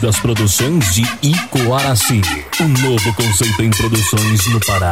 das produções de Icoaraci. Um novo conceito em produções no Pará.